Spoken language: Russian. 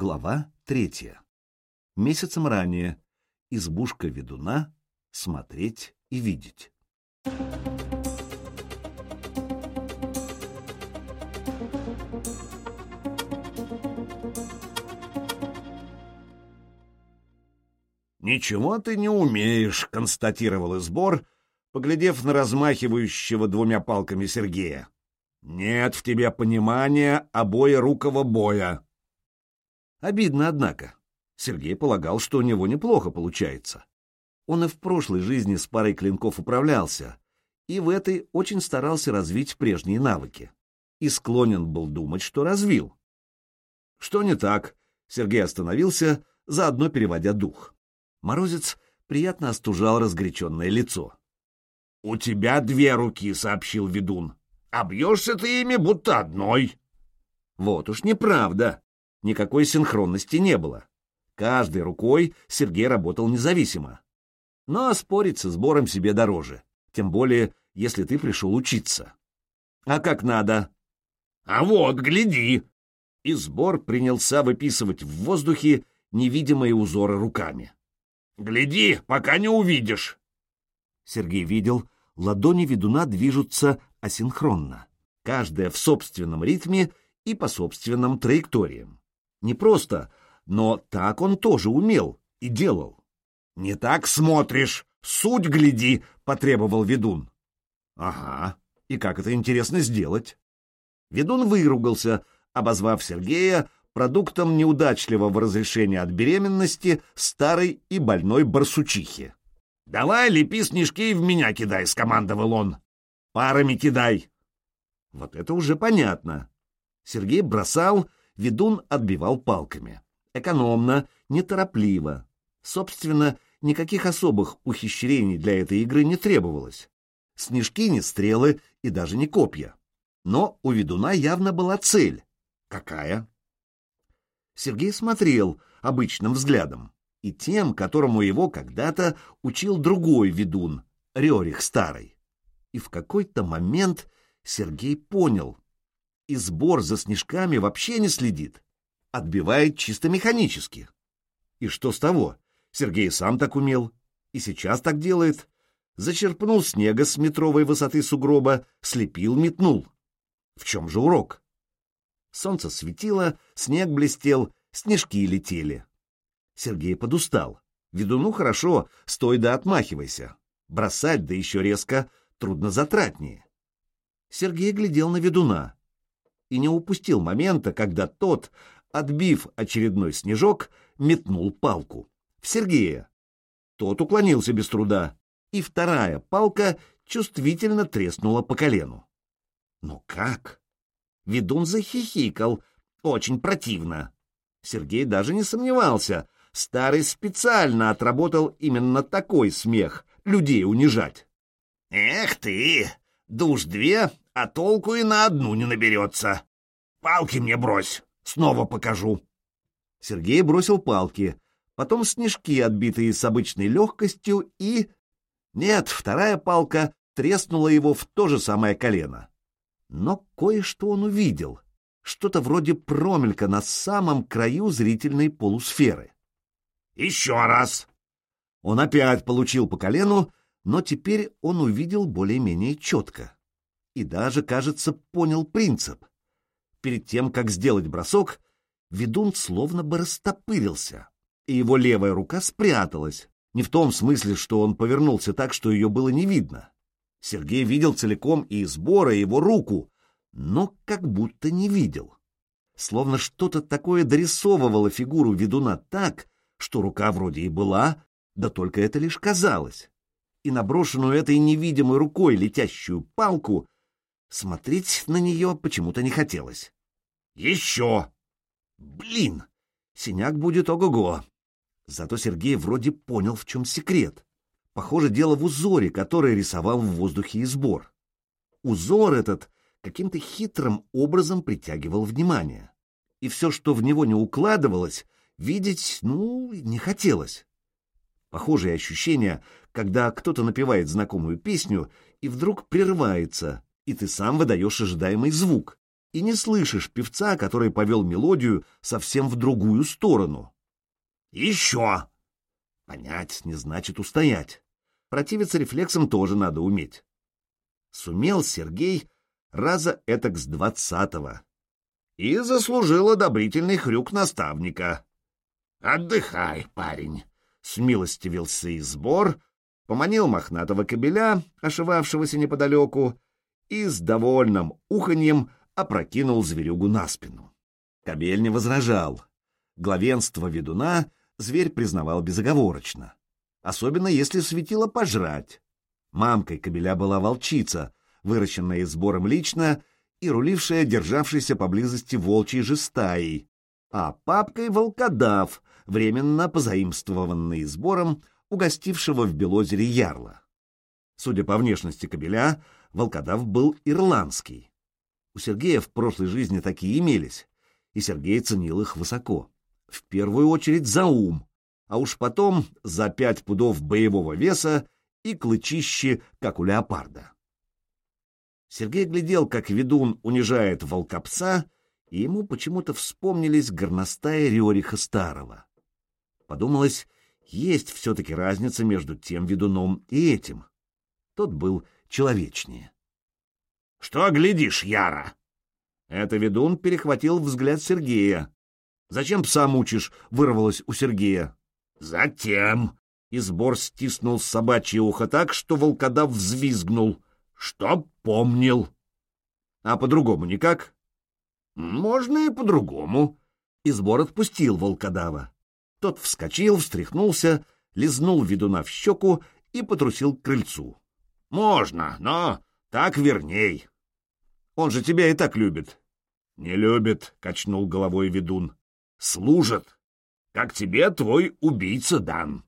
Глава третья. Месяцем ранее. Избушка ведуна. Смотреть и видеть. «Ничего ты не умеешь», — констатировал Избор, поглядев на размахивающего двумя палками Сергея. «Нет в тебе понимания обоерукого боя». Обидно, однако. Сергей полагал, что у него неплохо получается. Он и в прошлой жизни с парой клинков управлялся, и в этой очень старался развить прежние навыки. И склонен был думать, что развил. Что не так? Сергей остановился, заодно переводя дух. Морозец приятно остужал разгоряченное лицо. — У тебя две руки, — сообщил ведун. — А бьешься ты ими, будто одной. — Вот уж неправда. Никакой синхронности не было. Каждой рукой Сергей работал независимо. Но спорить со сбором себе дороже, тем более, если ты пришел учиться. А как надо? А вот, гляди! И сбор принялся выписывать в воздухе невидимые узоры руками. Гляди, пока не увидишь. Сергей видел, ладони ведуна движутся асинхронно, каждая в собственном ритме и по собственным траекториям. Не просто, но так он тоже умел и делал. «Не так смотришь, суть гляди», — потребовал ведун. «Ага, и как это интересно сделать?» Ведун выругался, обозвав Сергея продуктом неудачливого разрешения от беременности старой и больной барсучихи. «Давай лепи снежки и в меня кидай», — скомандовал он. «Парами кидай». Вот это уже понятно. Сергей бросал, ведун отбивал палками. Экономно, неторопливо. Собственно, никаких особых ухищрений для этой игры не требовалось. Снежки не стрелы и даже не копья. Но у ведуна явно была цель. Какая? Сергей смотрел обычным взглядом, и тем, которому его когда-то учил другой ведун, Рерих Старый. И в какой-то момент Сергей понял, и сбор за снежками вообще не следит, отбивает чисто механически. И что с того? Сергей сам так умел, и сейчас так делает. Зачерпнул снега с метровой высоты сугроба, слепил, метнул. В чем же урок? Солнце светило, снег блестел, снежки летели. Сергей подустал. Ведуну хорошо, стой да отмахивайся. Бросать, да еще резко, трудно затратнее. Сергей глядел на ведуна и не упустил момента, когда тот, отбив очередной снежок, метнул палку. В Сергея. Тот уклонился без труда, и вторая палка чувствительно треснула по колену. Но как? Ведун захихикал, очень противно. Сергей даже не сомневался. Старый специально отработал именно такой смех, людей унижать. «Эх ты! Душ две, а толку и на одну не наберется. Палки мне брось, снова покажу». Сергей бросил палки, потом снежки, отбитые с обычной легкостью, и... Нет, вторая палка треснула его в то же самое колено. Но кое-что он увидел. Что-то вроде промелька на самом краю зрительной полусферы. «Еще раз!» Он опять получил по колену, но теперь он увидел более-менее четко. И даже, кажется, понял принцип. Перед тем, как сделать бросок, ведун словно бы растопырился, и его левая рука спряталась. Не в том смысле, что он повернулся так, что ее было не видно. Сергей видел целиком и сбора его руку, но как будто не видел. Словно что-то такое дорисовывало фигуру ведуна так, что рука вроде и была, да только это лишь казалось. И наброшенную этой невидимой рукой летящую палку смотреть на нее почему-то не хотелось. «Еще!» «Блин! Синяк будет ого-го!» Зато Сергей вроде понял, в чем секрет. Похоже, дело в узоре, который рисовал в воздухе и сбор. Узор этот каким-то хитрым образом притягивал внимание. И все, что в него не укладывалось, видеть, ну, не хотелось. Похожее ощущение, когда кто-то напевает знакомую песню и вдруг прерывается, и ты сам выдаешь ожидаемый звук. и не слышишь певца, который повел мелодию совсем в другую сторону. Еще! Понять не значит устоять. Противиться рефлексам тоже надо уметь. Сумел Сергей раза этак с двадцатого. И заслужил одобрительный хрюк наставника. «Отдыхай, парень!» — смилостивился и сбор, поманил мохнатого кобеля, ошивавшегося неподалеку, и с довольным уханьем опрокинул зверюгу на спину. Кобель не возражал. Главенство ведуна зверь признавал безоговорочно. Особенно если светило пожрать. Мамкой кобеля была волчица, выращенная сбором лично и рулившая державшейся поблизости волчьей же стаей, а папкой волкодав, временно позаимствованный сбором, угостившего в Белозере ярла. Судя по внешности кобеля, волкодав был ирландский. У Сергея в прошлой жизни такие имелись, и Сергей ценил их высоко. В первую очередь за ум, а уж потом за пять пудов боевого веса и клычище, как у леопарда. Сергей глядел, как ведун унижает волкопса, и ему почему-то вспомнились горностая Риориха Старого. Подумалось, есть все-таки разница между тем ведуном и этим. Тот был человечнее. — Что глядишь, Яра? Это ведун перехватил взгляд Сергея. «Зачем пса мучишь?» — вырвалось у Сергея. «Затем!» — и сбор стиснул собачье ухо так, что волкодав взвизгнул. «Чтоб помнил!» «А по-другому никак?» «Можно и по-другому!» И сбор отпустил волкодава. Тот вскочил, встряхнулся, лизнул ведуна в щеку и потрусил к крыльцу. «Можно, но так верней!» Он же тебя и так любит. — Не любит, — качнул головой ведун. — Служит, как тебе твой убийца дан.